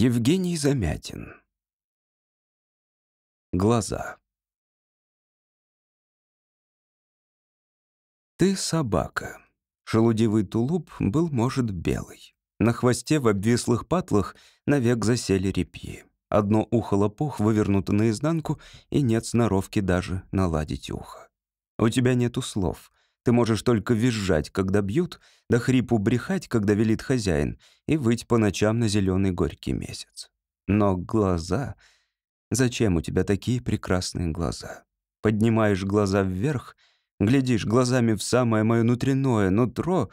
Евгений Замятин. Глаза. Ты собака. Шелудивый тулуп был, может, белый. На хвосте в обвислых патлах навек засели репьи. Одно ухо лопух вывернуто наизнанку, и нет сноровки даже наладить ухо. У тебя нету слов. Ты можешь только визжать, когда бьют, да хрипу брехать, когда велит хозяин, и выть по ночам на зеленый горький месяц. Но глаза... Зачем у тебя такие прекрасные глаза? Поднимаешь глаза вверх, глядишь глазами в самое мое внутреннее нутро.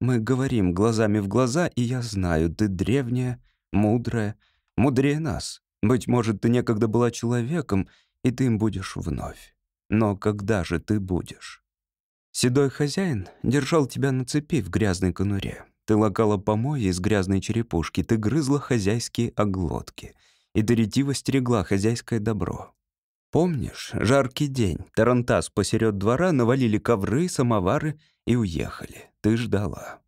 Мы говорим глазами в глаза, и я знаю, ты древняя, мудрая, мудрее нас. Быть может, ты некогда была человеком, и ты им будешь вновь. Но когда же ты будешь? Седой хозяин держал тебя на цепи в грязной конуре. Ты лакала помои из грязной черепушки, ты грызла хозяйские оглотки, и ты ретиво стерегла хозяйское добро. Помнишь, жаркий день, тарантас посеред двора, навалили ковры, самовары и уехали. Ты ждала.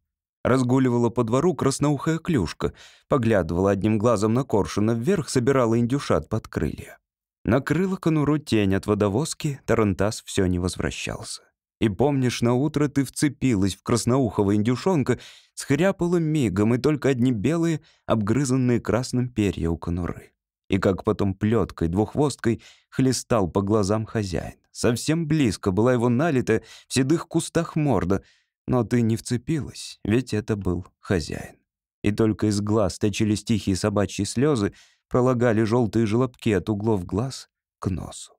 Разгуливала по двору красноухая клюшка, поглядывала одним глазом на коршуна вверх, собирала индюшат под крылья. Накрыла конуру тень от водовозки, тарантас все не возвращался. И помнишь, на утро ты вцепилась в красноухого индюшонка с хряпалым мигом и только одни белые, обгрызанные красным перья у конуры. И как потом плеткой, двуххвосткой хлестал по глазам хозяин. Совсем близко была его налитая в седых кустах морда, но ты не вцепилась, ведь это был хозяин. И только из глаз точились тихие собачьи слезы, пролагали желтые желобки от углов глаз к носу.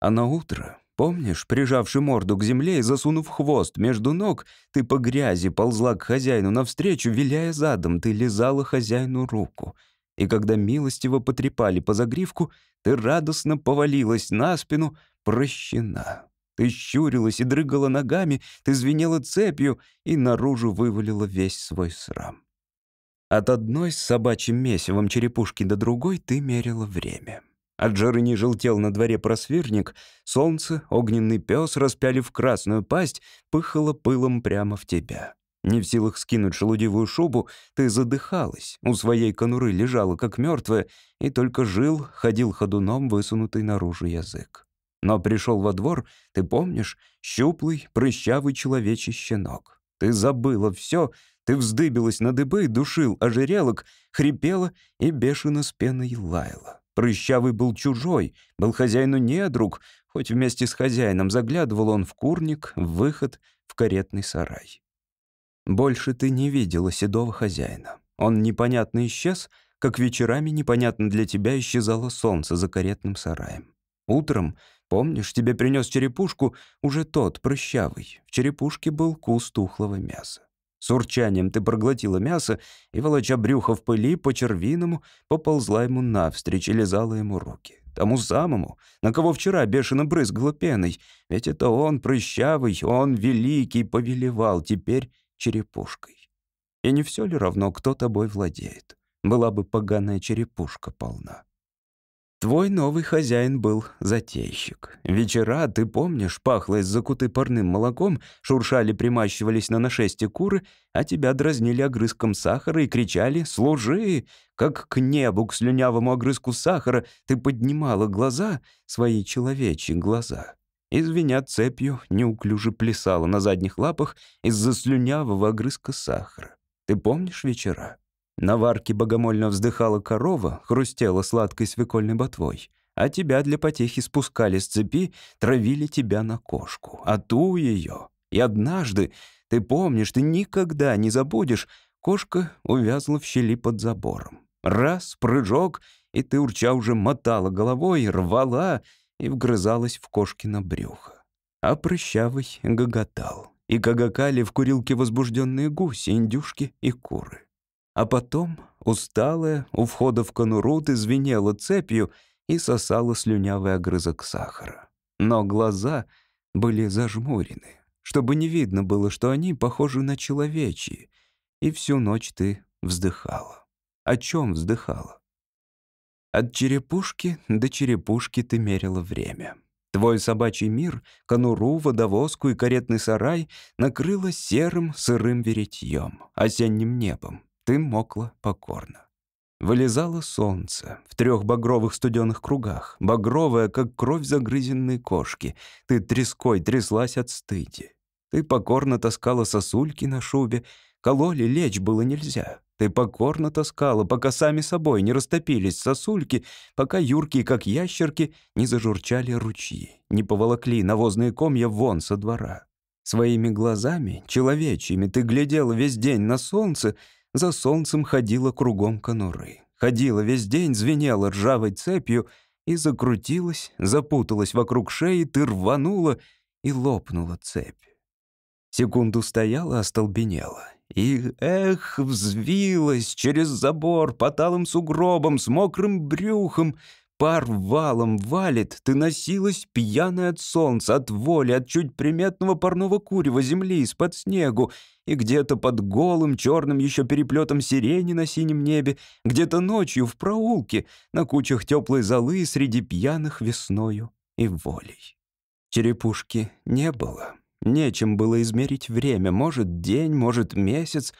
А на утро Помнишь, прижавши морду к земле и засунув хвост между ног, ты по грязи ползла к хозяину навстречу, виляя задом, ты лизала хозяину руку. И когда милостиво потрепали по загривку, ты радостно повалилась на спину, прощена. Ты щурилась и дрыгала ногами, ты звенела цепью и наружу вывалила весь свой срам. От одной с собачьим месивом черепушки до другой ты мерила время. От жары не желтел на дворе просвирник, солнце, огненный пес, распялив красную пасть, пыхало пылом прямо в тебя. Не в силах скинуть шелудивую шубу, ты задыхалась, у своей конуры лежала как мертвая, и только жил, ходил ходуном, высунутый наружу язык. Но пришел во двор, ты помнишь, щуплый, прыщавый человечий щенок. Ты забыла все, ты вздыбилась на дыбы, душил ожерелок, хрипела и бешено с пеной лаяла. Прыщавый был чужой, был хозяину не друг, хоть вместе с хозяином заглядывал он в курник, в выход, в каретный сарай. Больше ты не видела седого хозяина. Он непонятно исчез, как вечерами непонятно для тебя исчезало солнце за каретным сараем. Утром, помнишь, тебе принес черепушку уже тот, прыщавый. В черепушке был куст тухлого мяса. С урчанием ты проглотила мясо и, волоча брюхо в пыли, по-червиному поползла ему навстречу и лизала ему руки. Тому самому, на кого вчера бешено брызгала пеной. Ведь это он, прыщавый, он великий, повелевал теперь черепушкой. И не все ли равно, кто тобой владеет? Была бы поганая черепушка полна. Твой новый хозяин был затейщик. Вечера, ты помнишь, пахло из закуты парным молоком, шуршали, примащивались на нашесте куры, а тебя дразнили огрызком сахара и кричали «Служи!» Как к небу, к слюнявому огрызку сахара, ты поднимала глаза, свои человечьи глаза. Извиня цепью, неуклюже плясала на задних лапах из-за слюнявого огрызка сахара. Ты помнишь вечера? На варке богомольно вздыхала корова, хрустела сладкой свекольной ботвой. А тебя для потехи спускали с цепи, травили тебя на кошку. А ту ее. И однажды, ты помнишь, ты никогда не забудешь, кошка увязла в щели под забором. Раз, прыжок, и ты, урча, уже мотала головой, рвала и вгрызалась в кошкино брюхо. А прыщавый гоготал. И гагакали в курилке возбужденные гуси, индюшки и куры. А потом, усталая, у входа в конуру ты звенела цепью и сосала слюнявый огрызок сахара. Но глаза были зажмурены, чтобы не видно было, что они похожи на человечьи. И всю ночь ты вздыхала. О чем вздыхала? От черепушки до черепушки ты мерила время. Твой собачий мир, конуру, водовозку и каретный сарай накрыло серым сырым веретьем, осенним небом ты мокла покорно. Вылезало солнце в трех багровых студеных кругах, багровое, как кровь загрызенной кошки. Ты треской тряслась от стыди. Ты покорно таскала сосульки на шубе, кололи лечь было нельзя. Ты покорно таскала, пока сами собой не растопились сосульки, пока юркие, как ящерки, не зажурчали ручьи, не поволокли навозные комья вон со двора. Своими глазами, человечьими, ты глядела весь день на солнце, за солнцем ходила кругом конуры. Ходила весь день, звенела ржавой цепью и закрутилась, запуталась вокруг шеи, ты рванула и лопнула цепь. Секунду стояла, остолбенела. И, эх, взвилась через забор по талым сугробам с мокрым брюхом. Пар валом валит, ты носилась пьяная от солнца, от воли, от чуть приметного парного курева земли из-под снегу, и где-то под голым черным еще переплетом сирени на синем небе, где-то ночью в проулке, на кучах теплой золы среди пьяных весною и волей. Черепушки не было. Нечем было измерить время, может, день, может, месяц,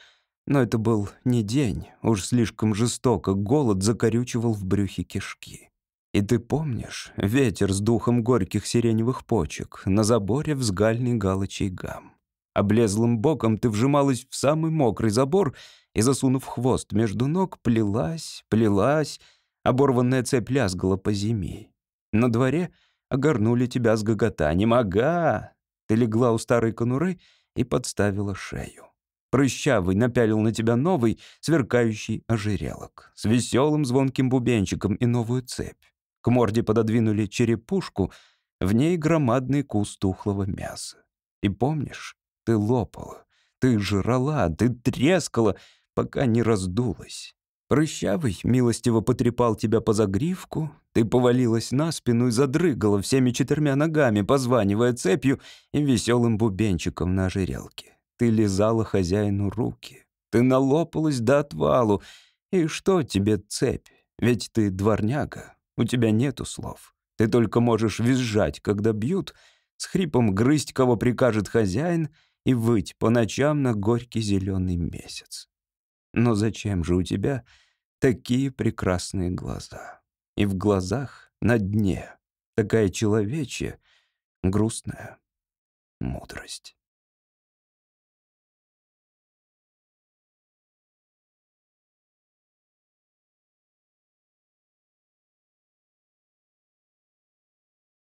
но это был не день, уж слишком жестоко голод закорючивал в брюхе кишки. И ты помнишь ветер с духом горьких сиреневых почек, на заборе взгальный галочий гам. Облезлым боком ты вжималась в самый мокрый забор и, засунув хвост между ног, плелась, плелась, оборванная цепь лязгала по зиме. На дворе огорнули тебя с гоготанием. «Ага, ты легла у старой конуры и подставила шею. Прыщавый напялил на тебя новый, сверкающий ожерелок с веселым звонким бубенчиком и новую цепь. К морде пододвинули черепушку, в ней громадный куст тухлого мяса. И помнишь, ты лопала, ты жрала, ты трескала, пока не раздулась. Прыщавый милостиво потрепал тебя по загривку, ты повалилась на спину и задрыгала всеми четырьмя ногами, позванивая цепью и веселым бубенчиком на ожерелке. Ты лизала хозяину руки, ты налопалась до отвалу. И что тебе цепь? Ведь ты дворняга, у тебя нету слов. Ты только можешь визжать, когда бьют, с хрипом грызть, кого прикажет хозяин, и выть по ночам на горький зеленый месяц. Но зачем же у тебя такие прекрасные глаза? И в глазах на дне такая человечья, грустная мудрость.